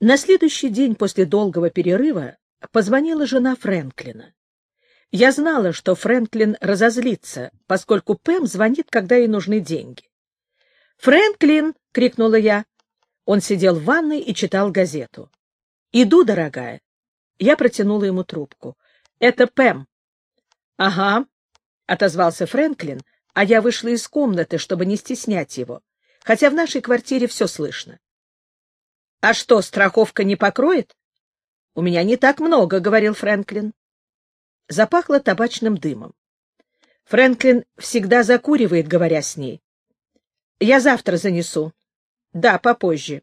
На следующий день после долгого перерыва позвонила жена Фрэнклина. Я знала, что Фрэнклин разозлится, поскольку Пэм звонит, когда ей нужны деньги. «Фрэнклин!» — крикнула я. Он сидел в ванной и читал газету. «Иду, дорогая». Я протянула ему трубку. «Это Пэм». «Ага», — отозвался Фрэнклин, а я вышла из комнаты, чтобы не стеснять его, хотя в нашей квартире все слышно. «А что, страховка не покроет?» «У меня не так много», — говорил Фрэнклин. Запахло табачным дымом. Фрэнклин всегда закуривает, говоря с ней. «Я завтра занесу». «Да, попозже».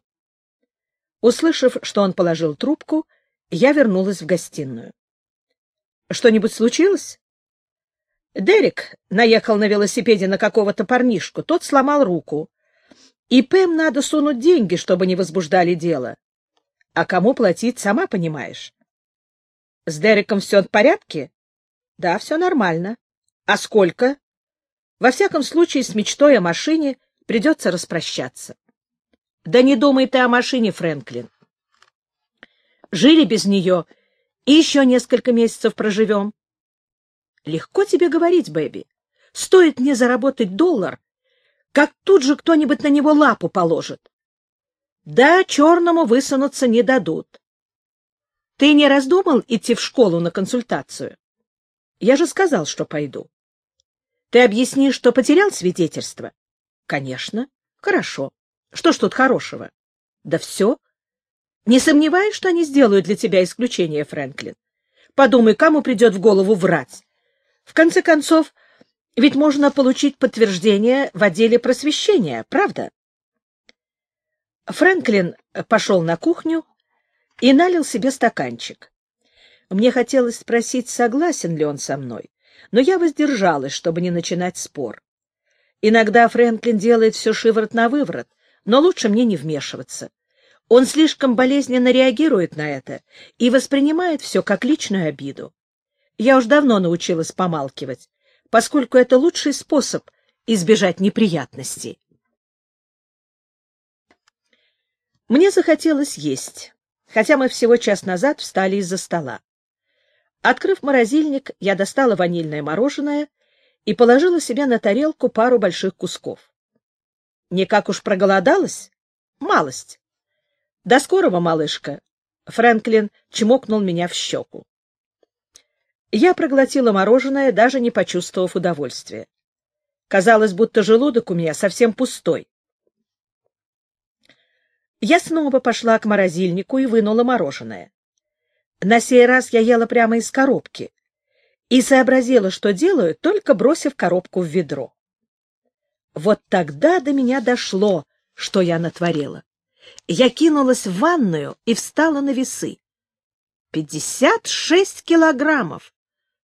Услышав, что он положил трубку, я вернулась в гостиную. «Что-нибудь случилось?» Дерек наехал на велосипеде на какого-то парнишку. Тот сломал руку. И Пэм надо сунуть деньги, чтобы не возбуждали дело. А кому платить, сама понимаешь. С Дереком все в порядке? Да, все нормально. А сколько? Во всяком случае, с мечтой о машине придется распрощаться. Да не думай ты о машине, Фрэнклин. Жили без нее и еще несколько месяцев проживем. Легко тебе говорить, Бэби. Стоит мне заработать доллар, как тут же кто-нибудь на него лапу положит. Да, черному высунуться не дадут. Ты не раздумал идти в школу на консультацию? Я же сказал, что пойду. Ты объяснишь, что потерял свидетельство? Конечно. Хорошо. Что ж тут хорошего? Да все. Не сомневаюсь, что они сделают для тебя исключение, Фрэнклин. Подумай, кому придет в голову врать. В конце концов, ведь можно получить подтверждение в отделе просвещения, правда? Фрэнклин пошел на кухню и налил себе стаканчик. Мне хотелось спросить, согласен ли он со мной, но я воздержалась, чтобы не начинать спор. Иногда Фрэнклин делает все шиворот на выворот, но лучше мне не вмешиваться. Он слишком болезненно реагирует на это и воспринимает все как личную обиду. Я уж давно научилась помалкивать, поскольку это лучший способ избежать неприятностей. Мне захотелось есть, хотя мы всего час назад встали из-за стола. Открыв морозильник, я достала ванильное мороженое и положила себе на тарелку пару больших кусков. Не как уж проголодалась? Малость. До скорого, малышка. Фрэнклин чмокнул меня в щеку. Я проглотила мороженое, даже не почувствовав удовольствия. Казалось, будто желудок у меня совсем пустой. Я снова пошла к морозильнику и вынула мороженое. На сей раз я ела прямо из коробки и сообразила, что делаю, только бросив коробку в ведро. Вот тогда до меня дошло, что я натворила. Я кинулась в ванную и встала на весы. Пятьдесят шесть килограммов!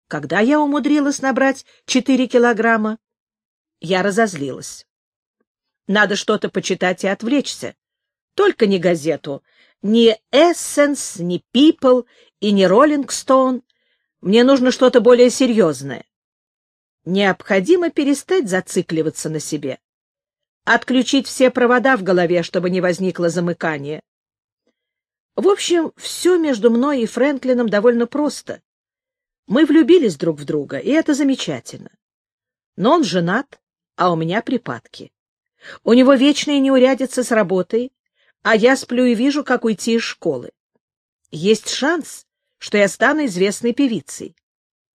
Когда я умудрилась набрать четыре килограмма? Я разозлилась. Надо что-то почитать и отвлечься. Только не газету. Ни Essence, ни People и ни Rolling Stone. Мне нужно что-то более серьезное. Необходимо перестать зацикливаться на себе. Отключить все провода в голове, чтобы не возникло замыкания. В общем, все между мной и Фрэнклином довольно просто. Мы влюбились друг в друга, и это замечательно. Но он женат, а у меня припадки. У него вечные неурядицы с работой, а я сплю и вижу, как уйти из школы. Есть шанс, что я стану известной певицей,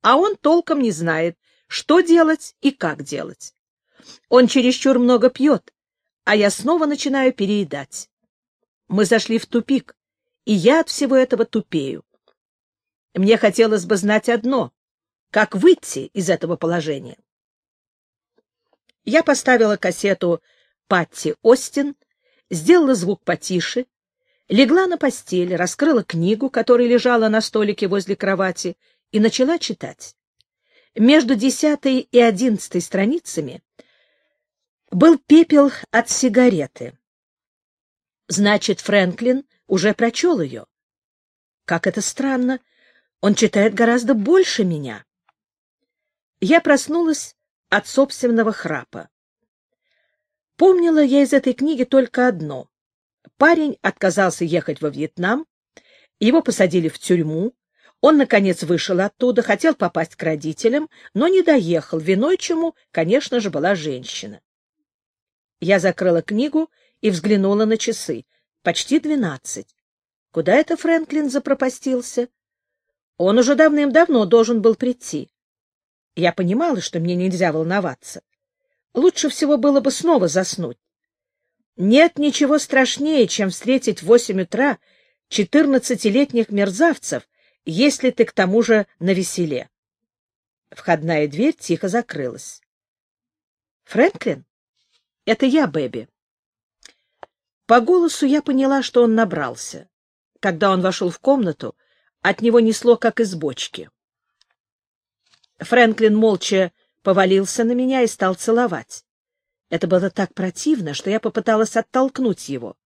а он толком не знает, что делать и как делать. Он чересчур много пьет, а я снова начинаю переедать. Мы зашли в тупик, и я от всего этого тупею. Мне хотелось бы знать одно — как выйти из этого положения. Я поставила кассету Патти Остин, сделала звук потише, легла на постель, раскрыла книгу, которая лежала на столике возле кровати, и начала читать. Между десятой и одиннадцатой страницами был пепел от сигареты. Значит, Фрэнклин уже прочел ее. Как это странно, он читает гораздо больше меня. Я проснулась от собственного храпа. Помнила я из этой книги только одно. Парень отказался ехать во Вьетнам, его посадили в тюрьму, он, наконец, вышел оттуда, хотел попасть к родителям, но не доехал, виной чему, конечно же, была женщина. Я закрыла книгу и взглянула на часы. Почти двенадцать. Куда это Фрэнклин запропастился? Он уже давным-давно должен был прийти. Я понимала, что мне нельзя волноваться. Лучше всего было бы снова заснуть. Нет ничего страшнее, чем встретить в восемь утра четырнадцатилетних мерзавцев, если ты к тому же навеселе. Входная дверь тихо закрылась. — Фрэнклин? — Это я, Бэби. По голосу я поняла, что он набрался. Когда он вошел в комнату, от него несло, как из бочки. Фрэнклин молча повалился на меня и стал целовать. Это было так противно, что я попыталась оттолкнуть его.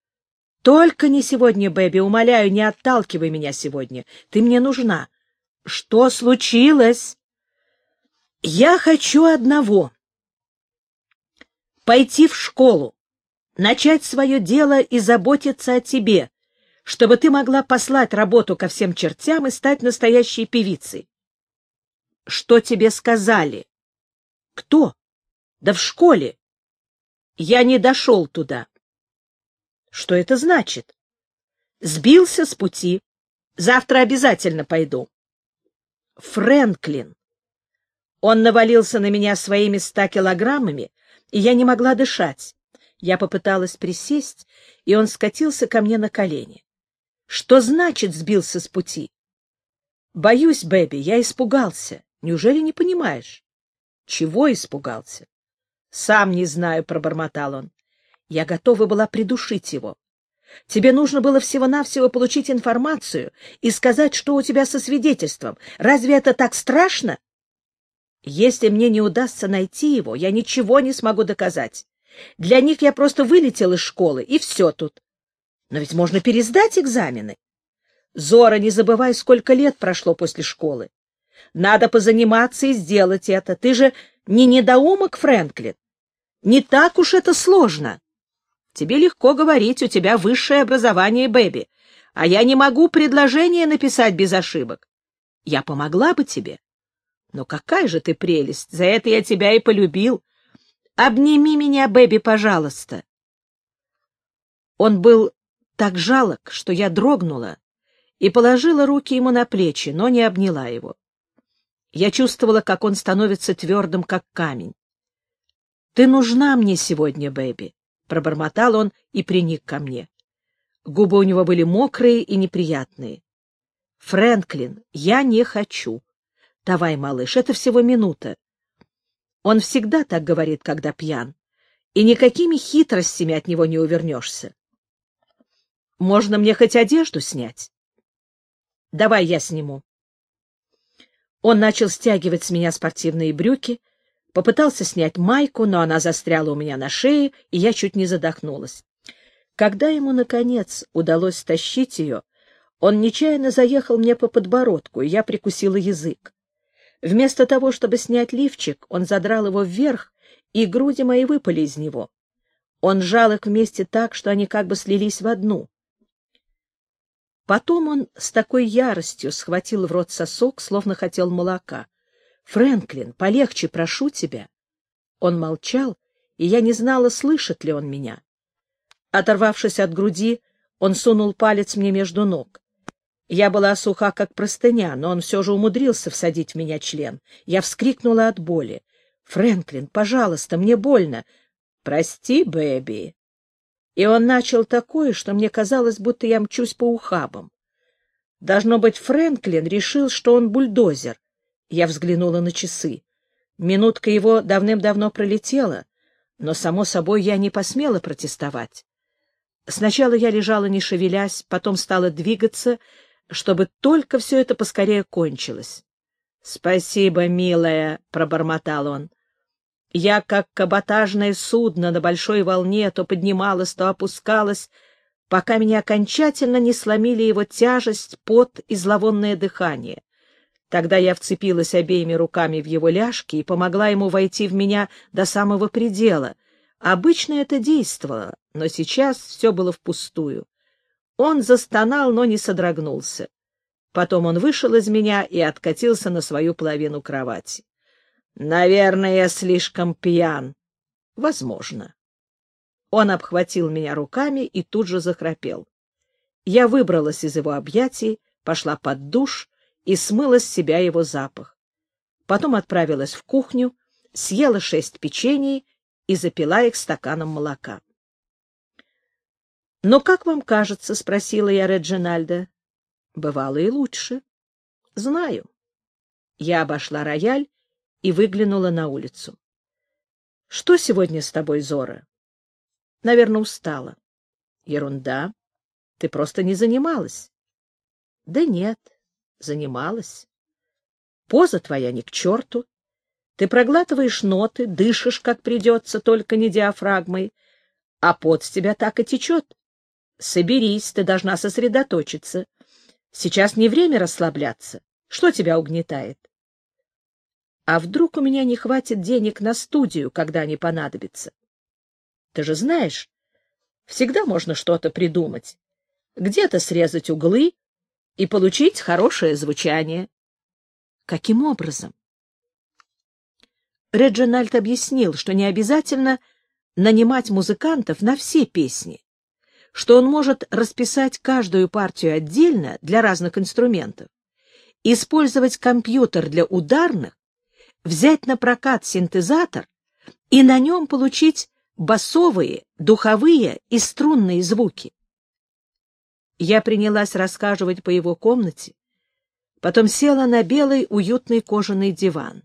— Только не сегодня, Бэби, умоляю, не отталкивай меня сегодня. Ты мне нужна. — Что случилось? — Я хочу одного. Пойти в школу, начать свое дело и заботиться о тебе, чтобы ты могла послать работу ко всем чертям и стать настоящей певицей. — Что тебе сказали? — Кто? Да в школе. Я не дошел туда. Что это значит? Сбился с пути. Завтра обязательно пойду. Фрэнклин. Он навалился на меня своими ста килограммами, и я не могла дышать. Я попыталась присесть, и он скатился ко мне на колени. Что значит сбился с пути? Боюсь, Бэби, я испугался. Неужели не понимаешь? Чего испугался? — Сам не знаю, — пробормотал он. Я готова была придушить его. Тебе нужно было всего-навсего получить информацию и сказать, что у тебя со свидетельством. Разве это так страшно? Если мне не удастся найти его, я ничего не смогу доказать. Для них я просто вылетел из школы, и все тут. Но ведь можно пересдать экзамены. Зора, не забывай, сколько лет прошло после школы. Надо позаниматься и сделать это. Ты же не недоумок, Фрэнклин. Не так уж это сложно. Тебе легко говорить, у тебя высшее образование, Бэби, а я не могу предложение написать без ошибок. Я помогла бы тебе. Но какая же ты прелесть, за это я тебя и полюбил. Обними меня, Бэби, пожалуйста. Он был так жалок, что я дрогнула и положила руки ему на плечи, но не обняла его. Я чувствовала, как он становится твердым, как камень. Ты нужна мне сегодня, Бэби, — пробормотал он и приник ко мне. Губы у него были мокрые и неприятные. — Фрэнклин, я не хочу. Давай, малыш, это всего минута. Он всегда так говорит, когда пьян, и никакими хитростями от него не увернешься. Можно мне хоть одежду снять? Давай я сниму. Он начал стягивать с меня спортивные брюки, Попытался снять майку, но она застряла у меня на шее, и я чуть не задохнулась. Когда ему, наконец, удалось стащить ее, он нечаянно заехал мне по подбородку, и я прикусила язык. Вместо того, чтобы снять лифчик, он задрал его вверх, и груди мои выпали из него. Он сжал их вместе так, что они как бы слились в одну. Потом он с такой яростью схватил в рот сосок, словно хотел молока. Фрэнклин, полегче, прошу тебя. Он молчал, и я не знала, слышит ли он меня. Оторвавшись от груди, он сунул палец мне между ног. Я была суха, как простыня, но он все же умудрился всадить в меня член. Я вскрикнула от боли. «Фрэнклин, пожалуйста, мне больно». «Прости, Бэби». И он начал такое, что мне казалось, будто я мчусь по ухабам. Должно быть, Фрэнклин решил, что он бульдозер, я взглянула на часы. Минутка его давным-давно пролетела, но, само собой, я не посмела протестовать. Сначала я лежала, не шевелясь, потом стала двигаться, чтобы только все это поскорее кончилось. — Спасибо, милая, — пробормотал он. Я, как каботажное судно на большой волне, то поднималась, то опускалась, пока меня окончательно не сломили его тяжесть, пот и зловонное дыхание. Тогда я вцепилась обеими руками в его ляжки и помогла ему войти в меня до самого предела, Обычно это действовало, но сейчас все было впустую. Он застонал, но не содрогнулся. Потом он вышел из меня и откатился на свою половину кровати. Наверное, я слишком пьян. Возможно. Он обхватил меня руками и тут же захрапел. Я выбралась из его объятий, пошла под душ и смыла с себя его запах. Потом отправилась в кухню, съела шесть печений и запила их стаканом молока. «Но как вам кажется?» — спросила я Реджинальда. «Бывало и лучше». «Знаю». Я обошла рояль и выглянула на улицу. «Что сегодня с тобой, Зора?» «Наверное, устала». «Ерунда. Ты просто не занималась». «Да нет, занималась. Поза твоя ни к черту. Ты проглатываешь ноты, дышишь, как придется, только не диафрагмой, а пот с тебя так и течет. Соберись, ты должна сосредоточиться. Сейчас не время расслабляться. Что тебя угнетает? А вдруг у меня не хватит денег на студию, когда они понадобятся? Ты же знаешь, всегда можно что-то придумать. Где-то срезать углы и получить хорошее звучание. Каким образом? Реджинальд объяснил, что не обязательно нанимать музыкантов на все песни что он может расписать каждую партию отдельно для разных инструментов, использовать компьютер для ударных, взять на прокат синтезатор и на нем получить басовые, духовые и струнные звуки. Я принялась рассказывать по его комнате, потом села на белый уютный кожаный диван.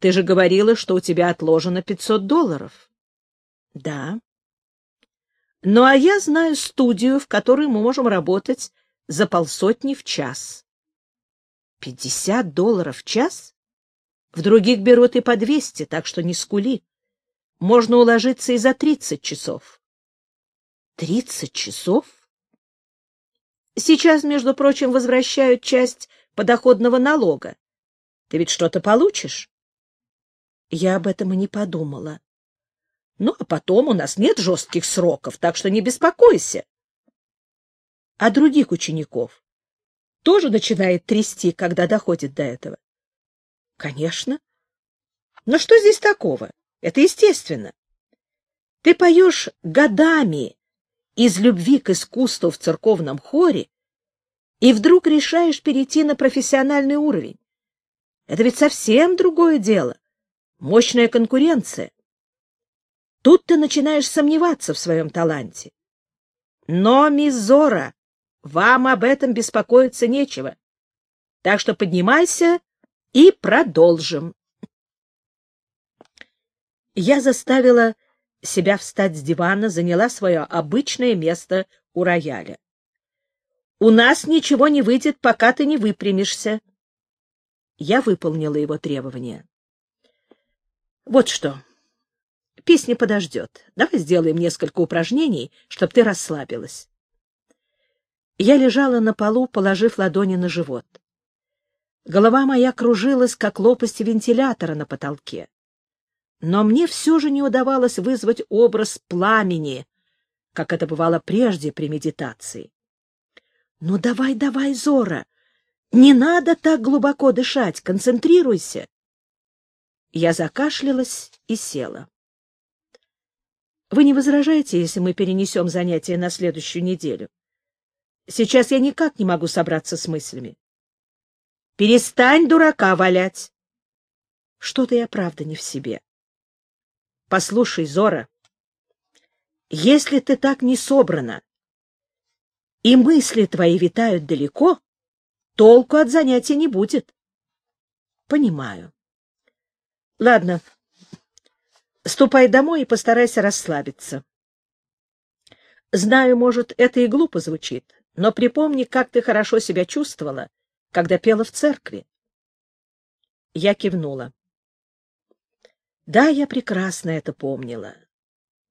«Ты же говорила, что у тебя отложено 500 долларов». «Да». Ну, а я знаю студию, в которой мы можем работать за полсотни в час. Пятьдесят долларов в час? В других берут и по двести, так что не скули. Можно уложиться и за тридцать часов. Тридцать часов? Сейчас, между прочим, возвращают часть подоходного налога. Ты ведь что-то получишь? Я об этом и не подумала. Ну, а потом у нас нет жестких сроков, так что не беспокойся. А других учеников тоже начинает трясти, когда доходит до этого? Конечно. Но что здесь такого? Это естественно. Ты поешь годами из любви к искусству в церковном хоре и вдруг решаешь перейти на профессиональный уровень. Это ведь совсем другое дело. Мощная конкуренция. Тут ты начинаешь сомневаться в своем таланте. Но, мисс Зора, вам об этом беспокоиться нечего. Так что поднимайся и продолжим. Я заставила себя встать с дивана, заняла свое обычное место у рояля. «У нас ничего не выйдет, пока ты не выпрямишься». Я выполнила его требования. «Вот что. Песня подождет. Давай сделаем несколько упражнений, чтобы ты расслабилась. Я лежала на полу, положив ладони на живот. Голова моя кружилась, как лопасти вентилятора на потолке. Но мне все же не удавалось вызвать образ пламени, как это бывало прежде при медитации. «Ну давай, давай, Зора! Не надо так глубоко дышать, концентрируйся!» Я закашлялась и села. Вы не возражаете, если мы перенесем занятия на следующую неделю? Сейчас я никак не могу собраться с мыслями. Перестань дурака валять. Что-то я правда не в себе. Послушай, Зора, если ты так не собрана, и мысли твои витают далеко, толку от занятия не будет. Понимаю. Ладно, Ступай домой и постарайся расслабиться. Знаю, может, это и глупо звучит, но припомни, как ты хорошо себя чувствовала, когда пела в церкви. Я кивнула. Да, я прекрасно это помнила.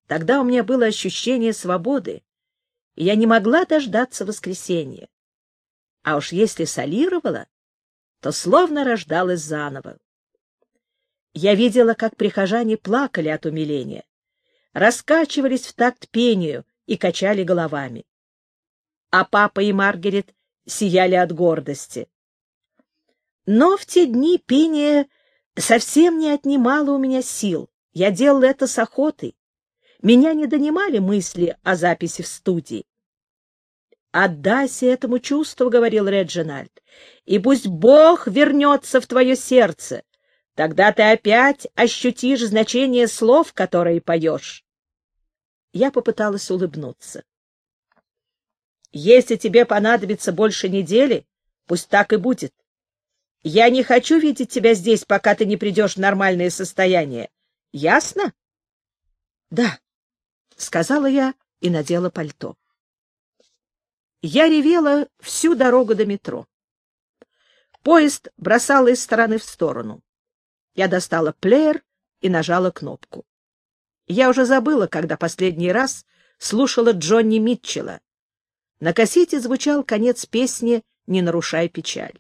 Тогда у меня было ощущение свободы, и я не могла дождаться воскресенья. А уж если солировала, то словно рождалась заново. Я видела, как прихожане плакали от умиления, раскачивались в такт пению и качали головами. А папа и Маргарет сияли от гордости. Но в те дни пение совсем не отнимало у меня сил. Я делала это с охотой. Меня не донимали мысли о записи в студии. «Отдайся этому чувству», — говорил Реджинальд, — «и пусть Бог вернется в твое сердце. Тогда ты опять ощутишь значение слов, которые поешь». Я попыталась улыбнуться. «Если тебе понадобится больше недели, пусть так и будет. Я не хочу видеть тебя здесь, пока ты не придешь в нормальное состояние. Ясно? — Да, — сказала я и надела пальто. Я ревела всю дорогу до метро. Поезд бросал из стороны в сторону. Я достала плеер и нажала кнопку. Я уже забыла, когда последний раз слушала Джонни Митчелла. На кассете звучал конец песни «Не нарушай печаль».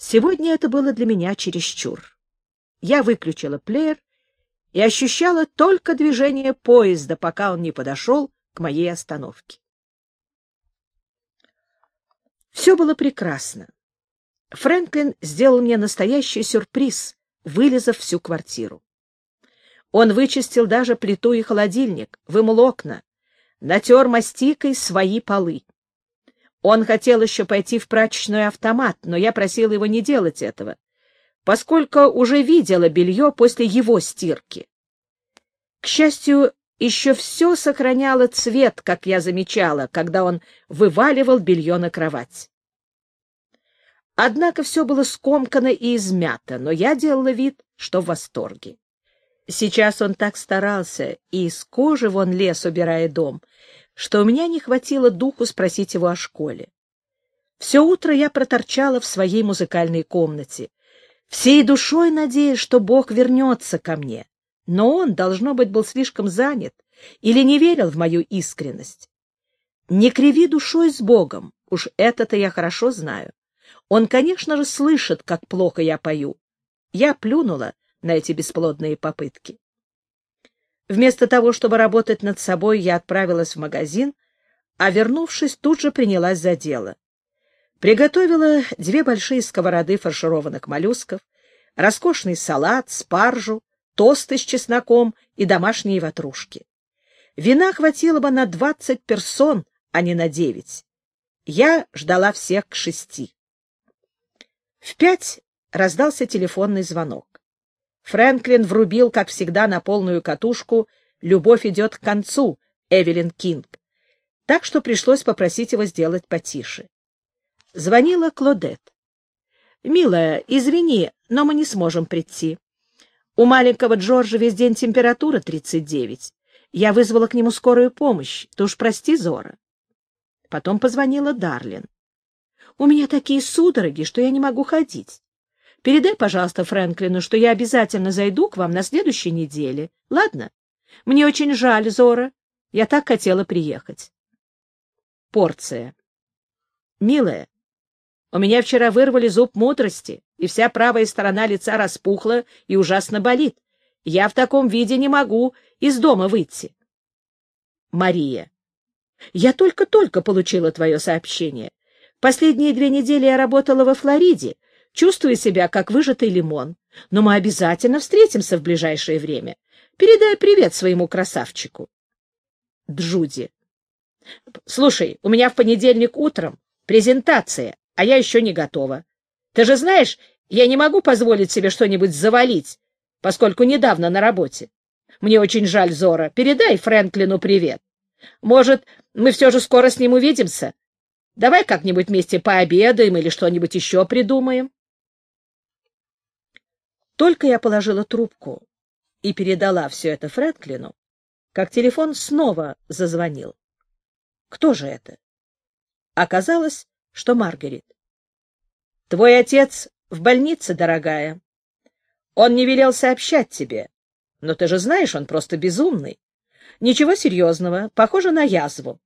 Сегодня это было для меня чересчур. Я выключила плеер и ощущала только движение поезда, пока он не подошел к моей остановке. Все было прекрасно. Фрэнклин сделал мне настоящий сюрприз, вылезав всю квартиру. Он вычистил даже плиту и холодильник, вымыл окна, натер мастикой свои полы. Он хотел еще пойти в прачечный автомат, но я просила его не делать этого, поскольку уже видела белье после его стирки. К счастью, еще все сохраняло цвет, как я замечала, когда он вываливал белье на кровать. Однако все было скомкано и измято, но я делала вид, что в восторге. Сейчас он так старался, и из кожи вон лес, убирая дом, что у меня не хватило духу спросить его о школе. Все утро я проторчала в своей музыкальной комнате, всей душой надеясь, что Бог вернется ко мне. Но он, должно быть, был слишком занят или не верил в мою искренность. Не криви душой с Богом, уж это-то я хорошо знаю. Он, конечно же, слышит, как плохо я пою. Я плюнула на эти бесплодные попытки. Вместо того, чтобы работать над собой, я отправилась в магазин, а, вернувшись, тут же принялась за дело. Приготовила две большие сковороды фаршированных моллюсков, роскошный салат, спаржу, тосты с чесноком и домашние ватрушки. Вина хватило бы на двадцать персон, а не на девять. Я ждала всех к шести. В пять раздался телефонный звонок. Фрэнклин врубил, как всегда, на полную катушку «Любовь идет к концу» Эвелин Кинг, так что пришлось попросить его сделать потише. Звонила Клодет. «Милая, извини, но мы не сможем прийти. У маленького Джорджа весь день температура 39. Я вызвала к нему скорую помощь. Ты уж прости, Зора». Потом позвонила Дарлин. «У меня такие судороги, что я не могу ходить. Передай, пожалуйста, Фрэнклину, что я обязательно зайду к вам на следующей неделе. Ладно? Мне очень жаль, Зора. Я так хотела приехать. Порция. Милая, у меня вчера вырвали зуб мудрости, и вся правая сторона лица распухла и ужасно болит. Я в таком виде не могу из дома выйти. Мария. Я только-только получила твое сообщение. Последние две недели я работала во Флориде, Чувствую себя, как выжатый лимон. Но мы обязательно встретимся в ближайшее время. Передай привет своему красавчику. Джуди. Слушай, у меня в понедельник утром презентация, а я еще не готова. Ты же знаешь, я не могу позволить себе что-нибудь завалить, поскольку недавно на работе. Мне очень жаль, Зора. Передай Фрэнклину привет. Может, мы все же скоро с ним увидимся? Давай как-нибудь вместе пообедаем или что-нибудь еще придумаем. Только я положила трубку и передала все это Фрэнклину, как телефон снова зазвонил. Кто же это? Оказалось, что Маргарет. Твой отец в больнице, дорогая. Он не велел сообщать тебе. Но ты же знаешь, он просто безумный. Ничего серьезного, похоже на язву.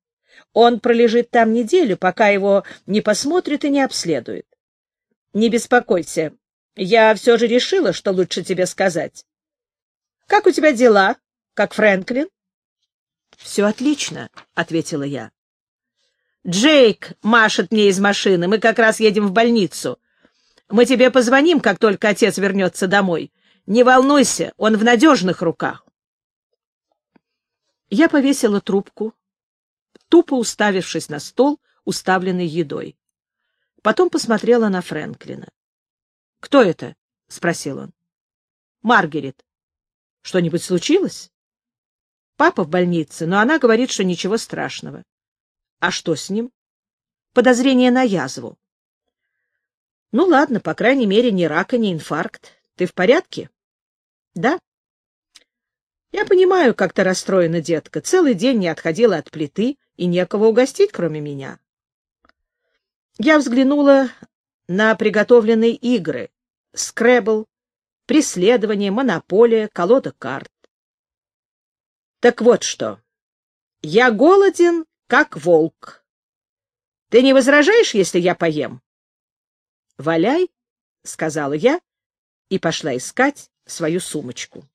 Он пролежит там неделю, пока его не посмотрят и не обследуют. Не беспокойся, я все же решила, что лучше тебе сказать. Как у тебя дела, как Фрэнклин? — Все отлично, — ответила я. — Джейк машет мне из машины, мы как раз едем в больницу. Мы тебе позвоним, как только отец вернется домой. Не волнуйся, он в надежных руках. Я повесила трубку, тупо уставившись на стол, уставленный едой. Потом посмотрела на Фрэнклина. — Кто это? — спросил он. — Маргарет. — Что-нибудь случилось? — Папа в больнице, но она говорит, что ничего страшного. — А что с ним? — Подозрение на язву. — Ну ладно, по крайней мере, ни рака, ни инфаркт. Ты в порядке? — Да. — Я понимаю, как ты расстроена, детка. Целый день не отходила от плиты, и некого угостить, кроме меня. Я взглянула на приготовленные игры. Скребл, преследование, монополия, колода карт. Так вот что. Я голоден, как волк. Ты не возражаешь, если я поем? — Валяй, — сказала я и пошла искать свою сумочку.